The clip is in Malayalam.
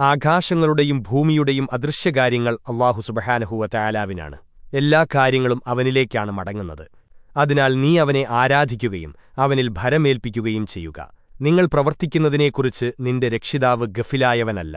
ആകാശങ്ങളുടെയും ഭൂമിയുടെയും അദൃശ്യകാര്യങ്ങൾ അള്ളാഹു സുബഹാനഹുവ തയാലാവിനാണ് എല്ലാ കാര്യങ്ങളും അവനിലേക്കാണ് മടങ്ങുന്നത്. അതിനാൽ നീ അവനെ ആരാധിക്കുകയും അവനിൽ ഭരമേൽപ്പിക്കുകയും ചെയ്യുക. നിങ്ങൾ പ്രവർത്തിക്കുന്നതിനെക്കുറിച്ച് നിന്റെ രക്ഷിതാവ് ഗഫിലായവനല്ല.